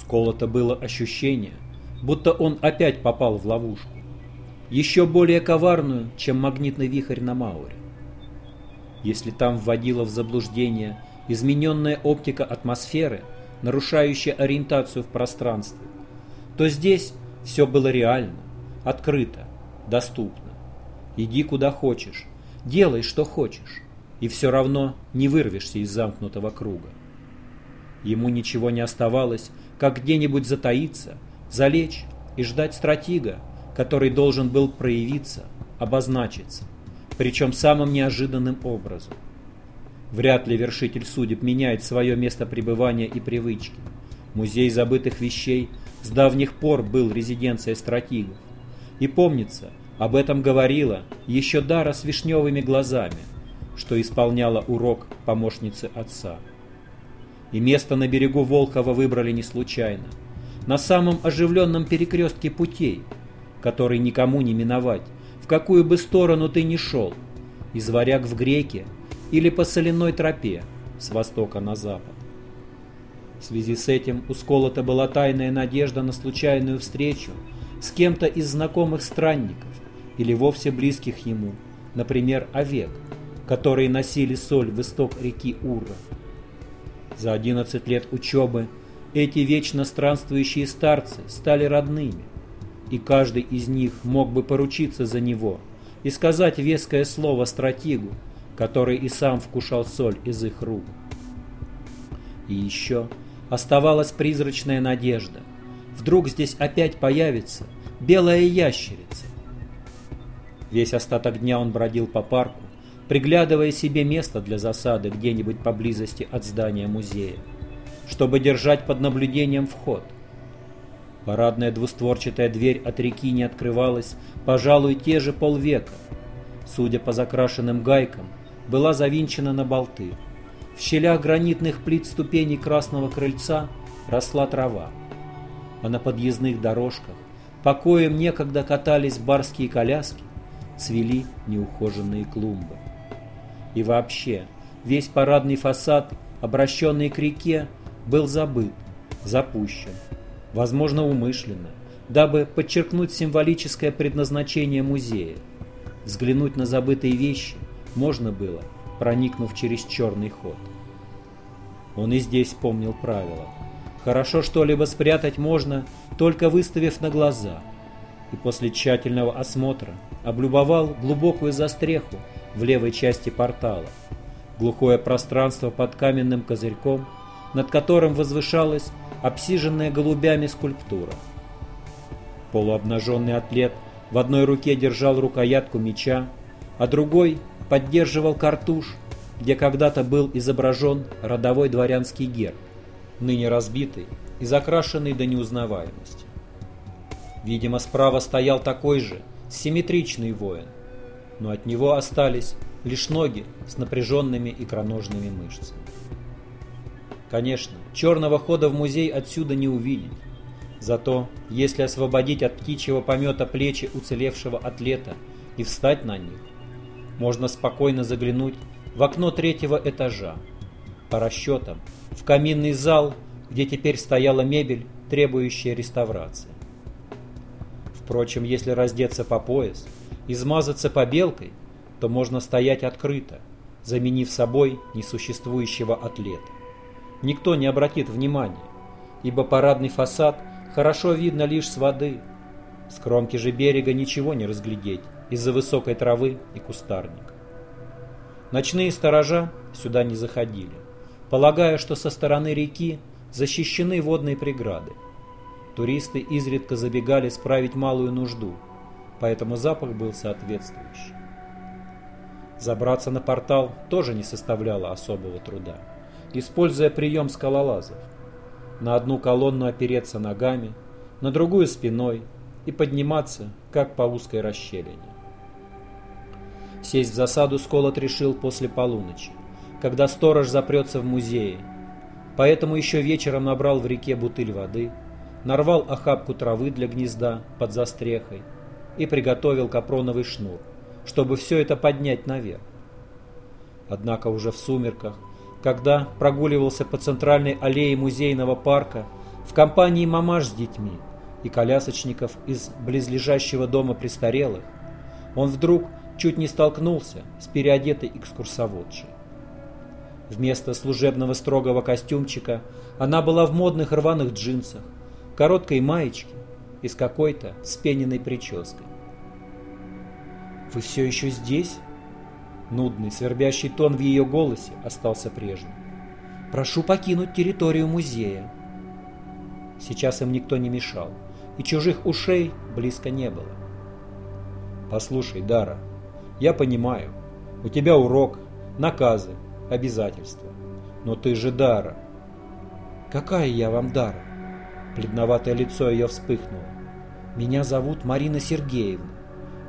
Сколото было ощущение, будто он опять попал в ловушку, еще более коварную, чем магнитный вихрь на Мауре. Если там вводила в заблуждение измененная оптика атмосферы, нарушающая ориентацию в пространстве, то здесь все было реально, открыто, доступно. Иди куда хочешь, делай что хочешь, и все равно не вырвешься из замкнутого круга. Ему ничего не оставалось, как где-нибудь затаиться, залечь и ждать стратега, который должен был проявиться, обозначиться, причем самым неожиданным образом. Вряд ли вершитель судеб меняет свое место пребывания и привычки. Музей забытых вещей с давних пор был резиденцией стратегов. И помнится, об этом говорила еще Дара с вишневыми глазами, что исполняла урок помощницы отца. И место на берегу Волхова выбрали не случайно. На самом оживленном перекрестке путей, который никому не миновать, в какую бы сторону ты ни шел, из варяг в греки или по соляной тропе с востока на запад. В связи с этим у Сколота была тайная надежда на случайную встречу с кем-то из знакомых странников или вовсе близких ему, например, овек, которые носили соль в исток реки Ура. За 11 лет учебы эти вечно странствующие старцы стали родными, и каждый из них мог бы поручиться за него и сказать веское слово стратегу, который и сам вкушал соль из их рук. И еще оставалась призрачная надежда. Вдруг здесь опять появится белая ящерица. Весь остаток дня он бродил по парку, приглядывая себе место для засады где-нибудь поблизости от здания музея, чтобы держать под наблюдением вход. Парадная двустворчатая дверь от реки не открывалась, пожалуй, те же полвека. Судя по закрашенным гайкам, была завинчена на болты. В щелях гранитных плит ступеней красного крыльца росла трава, а на подъездных дорожках покоем некогда катались барские коляски, цвели неухоженные клумбы. И вообще, весь парадный фасад, обращенный к реке, был забыт, запущен, возможно, умышленно, дабы подчеркнуть символическое предназначение музея. Взглянуть на забытые вещи можно было, проникнув через черный ход. Он и здесь помнил правила. Хорошо что-либо спрятать можно, только выставив на глаза. И после тщательного осмотра облюбовал глубокую застреху, в левой части портала. Глухое пространство под каменным козырьком, над которым возвышалась обсиженная голубями скульптура. Полуобнаженный атлет в одной руке держал рукоятку меча, а другой поддерживал картуш, где когда-то был изображен родовой дворянский герб, ныне разбитый и закрашенный до неузнаваемости. Видимо, справа стоял такой же, симметричный воин, но от него остались лишь ноги с напряженными икроножными мышцами. Конечно, черного хода в музей отсюда не увидеть. Зато, если освободить от птичьего помета плечи уцелевшего атлета и встать на них, можно спокойно заглянуть в окно третьего этажа. По расчетам, в каминный зал, где теперь стояла мебель, требующая реставрации. Впрочем, если раздеться по пояс – измазаться побелкой, то можно стоять открыто, заменив собой несуществующего атлета. Никто не обратит внимания, ибо парадный фасад хорошо видно лишь с воды. С кромки же берега ничего не разглядеть из-за высокой травы и кустарника. Ночные сторожа сюда не заходили, полагая, что со стороны реки защищены водные преграды. Туристы изредка забегали справить малую нужду – поэтому запах был соответствующий. Забраться на портал тоже не составляло особого труда, используя прием скалолазов. На одну колонну опереться ногами, на другую спиной и подниматься, как по узкой расщелине. Сесть в засаду Сколот решил после полуночи, когда сторож запрется в музее, поэтому еще вечером набрал в реке бутыль воды, нарвал охапку травы для гнезда под застрехой и приготовил капроновый шнур, чтобы все это поднять наверх. Однако уже в сумерках, когда прогуливался по центральной аллее музейного парка, в компании мамаш с детьми и колясочников из близлежащего дома престарелых, он вдруг чуть не столкнулся с переодетой экскурсоводшей. Вместо служебного строгого костюмчика она была в модных рваных джинсах, короткой маечке и с какой-то вспененной прической. «Вы все еще здесь?» Нудный, свербящий тон в ее голосе остался прежним. «Прошу покинуть территорию музея». Сейчас им никто не мешал, и чужих ушей близко не было. «Послушай, Дара, я понимаю, у тебя урок, наказы, обязательства. Но ты же Дара». «Какая я вам Дара?» Бледноватое лицо ее вспыхнуло. «Меня зовут Марина Сергеевна.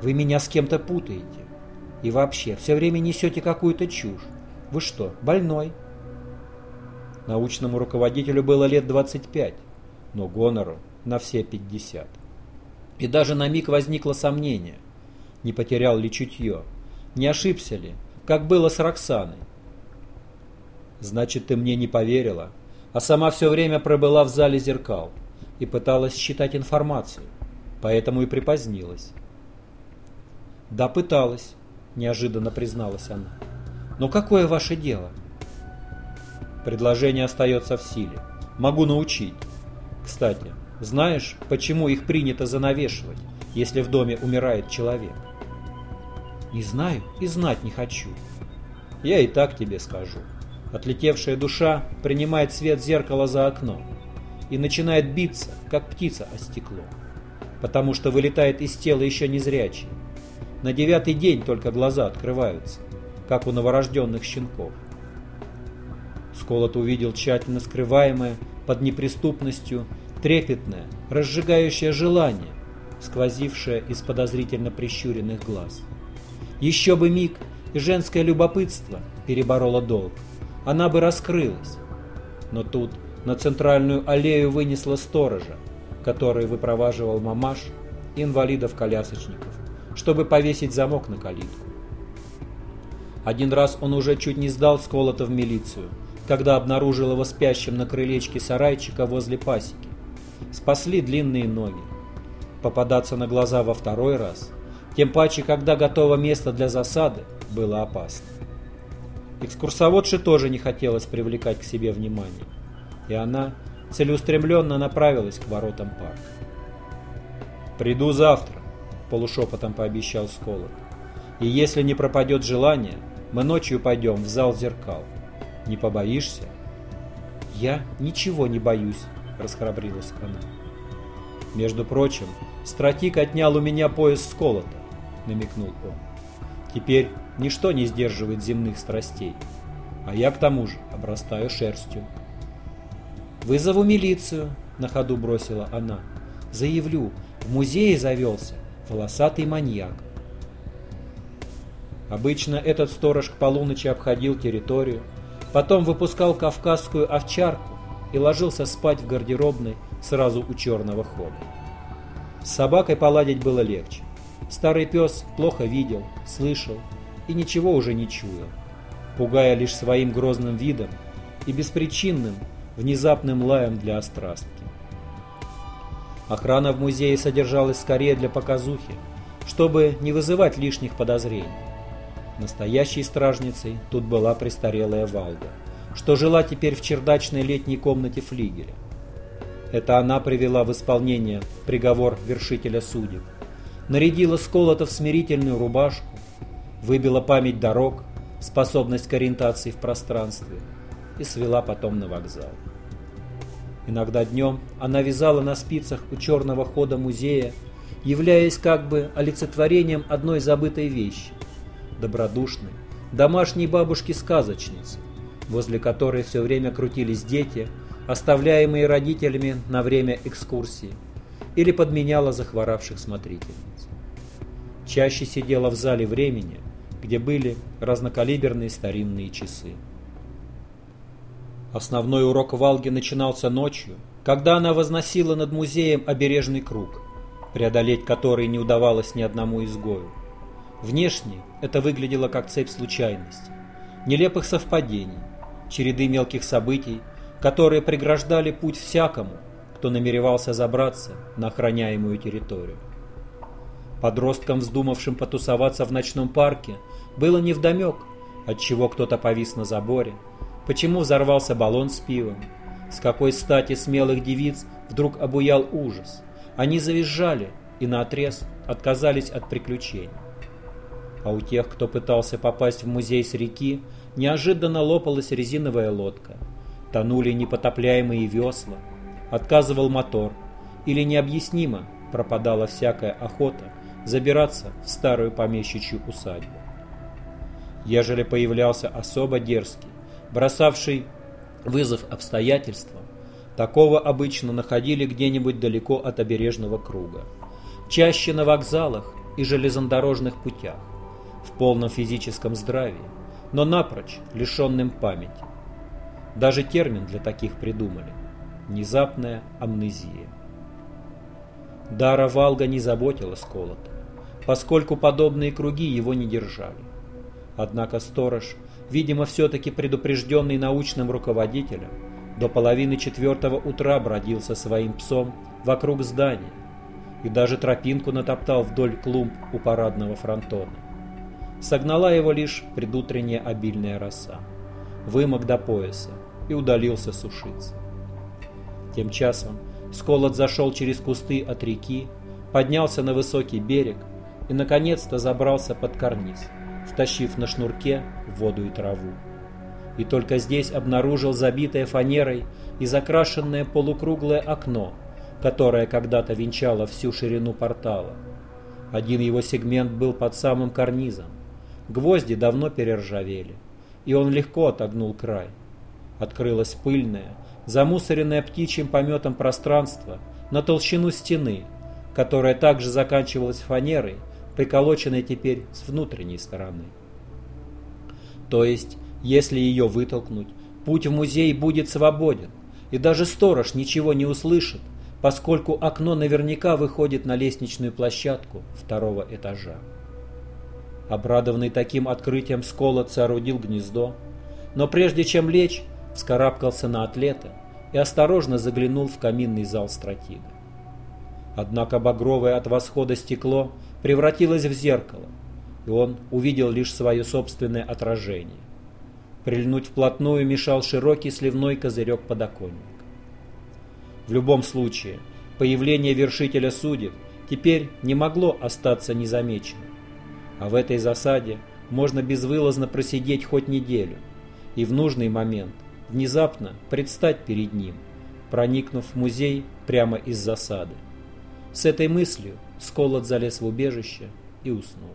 Вы меня с кем-то путаете. И вообще, все время несете какую-то чушь. Вы что, больной?» Научному руководителю было лет 25, но гонору на все 50. И даже на миг возникло сомнение, не потерял ли чутье, не ошибся ли, как было с Роксаной. «Значит, ты мне не поверила, а сама все время пробыла в зале зеркал и пыталась считать информацию, поэтому и припозднилась». «Да, пыталась», — неожиданно призналась она. «Но какое ваше дело?» «Предложение остается в силе. Могу научить. Кстати, знаешь, почему их принято занавешивать, если в доме умирает человек?» «Не знаю и знать не хочу». «Я и так тебе скажу. Отлетевшая душа принимает свет зеркала за окном и начинает биться, как птица о стекло, потому что вылетает из тела еще незрячий на девятый день только глаза открываются, как у новорожденных щенков. Сколот увидел тщательно скрываемое под неприступностью трепетное, разжигающее желание, сквозившее из подозрительно прищуренных глаз. Еще бы миг, и женское любопытство перебороло долг. Она бы раскрылась. Но тут на центральную аллею вынесла сторожа, который выпроваживал мамаш инвалидов-колясочников чтобы повесить замок на калитку. Один раз он уже чуть не сдал Сколота в милицию, когда обнаружил его спящим на крылечке сарайчика возле пасеки. Спасли длинные ноги. Попадаться на глаза во второй раз, тем паче, когда готово место для засады, было опасно. Экскурсоводше тоже не хотелось привлекать к себе внимание, и она целеустремленно направилась к воротам парка. «Приду завтра», полушепотом пообещал Сколок. И если не пропадет желание, мы ночью пойдем в зал зеркал. Не побоишься? Я ничего не боюсь, расхрабрилась она. Между прочим, стратик отнял у меня пояс Сколота, намекнул он. Теперь ничто не сдерживает земных страстей, а я к тому же обрастаю шерстью. «Вызову милицию», — на ходу бросила она. «Заявлю, в музее завелся волосатый маньяк. Обычно этот сторож к полуночи обходил территорию, потом выпускал кавказскую овчарку и ложился спать в гардеробной сразу у черного хода. С собакой поладить было легче. Старый пес плохо видел, слышал и ничего уже не чуял, пугая лишь своим грозным видом и беспричинным, внезапным лаем для острастки. Охрана в музее содержалась скорее для показухи, чтобы не вызывать лишних подозрений. Настоящей стражницей тут была престарелая Валда, что жила теперь в чердачной летней комнате флигеля. Это она привела в исполнение приговор вершителя судеб, нарядила Сколота в смирительную рубашку, выбила память дорог, способность к ориентации в пространстве и свела потом на вокзал. Иногда днем она вязала на спицах у черного хода музея, являясь как бы олицетворением одной забытой вещи – добродушной, домашней бабушки-сказочницы, возле которой все время крутились дети, оставляемые родителями на время экскурсии, или подменяла захворавших смотрительниц. Чаще сидела в зале времени, где были разнокалиберные старинные часы. Основной урок Валги начинался ночью, когда она возносила над музеем обережный круг, преодолеть который не удавалось ни одному изгою. Внешне это выглядело как цепь случайностей, нелепых совпадений, череды мелких событий, которые преграждали путь всякому, кто намеревался забраться на охраняемую территорию. Подросткам, вздумавшим потусоваться в ночном парке, было невдомек, отчего кто-то повис на заборе, почему взорвался баллон с пивом, с какой стати смелых девиц вдруг обуял ужас. Они завизжали и наотрез отказались от приключений. А у тех, кто пытался попасть в музей с реки, неожиданно лопалась резиновая лодка, тонули непотопляемые весла, отказывал мотор, или необъяснимо пропадала всякая охота забираться в старую помещичью усадьбу. Ежели появлялся особо дерзкий, бросавший вызов обстоятельствам, такого обычно находили где-нибудь далеко от обережного круга, чаще на вокзалах и железнодорожных путях, в полном физическом здравии, но напрочь лишенным памяти. Даже термин для таких придумали – внезапная амнезия. Дара Валга не заботила Сколота, поскольку подобные круги его не держали. Однако сторож, видимо, все-таки предупрежденный научным руководителем, до половины четвертого утра бродил со своим псом вокруг здания и даже тропинку натоптал вдоль клумб у парадного фронтона. Согнала его лишь предутренняя обильная роса. Вымок до пояса и удалился сушиться. Тем часом Сколот зашел через кусты от реки, поднялся на высокий берег и, наконец-то, забрался под карниз, втащив на шнурке воду и траву. И только здесь обнаружил забитое фанерой и закрашенное полукруглое окно, которое когда-то венчало всю ширину портала. Один его сегмент был под самым карнизом, Гвозди давно перержавели, и он легко отогнул край. Открылось пыльное, замусоренное птичьим пометом пространство на толщину стены, которая также заканчивалась фанерой, приколоченной теперь с внутренней стороны. То есть, если ее вытолкнуть, путь в музей будет свободен, и даже сторож ничего не услышит, поскольку окно наверняка выходит на лестничную площадку второго этажа. Обрадованный таким открытием, Сколот соорудил гнездо, но прежде чем лечь, вскарабкался на атлета и осторожно заглянул в каминный зал стратега. Однако багровое от восхода стекло превратилось в зеркало, и он увидел лишь свое собственное отражение. Прильнуть вплотную мешал широкий сливной козырек подоконника. В любом случае, появление вершителя судеб теперь не могло остаться незамеченным. А в этой засаде можно безвылазно просидеть хоть неделю и в нужный момент внезапно предстать перед ним, проникнув в музей прямо из засады. С этой мыслью Сколот залез в убежище и уснул.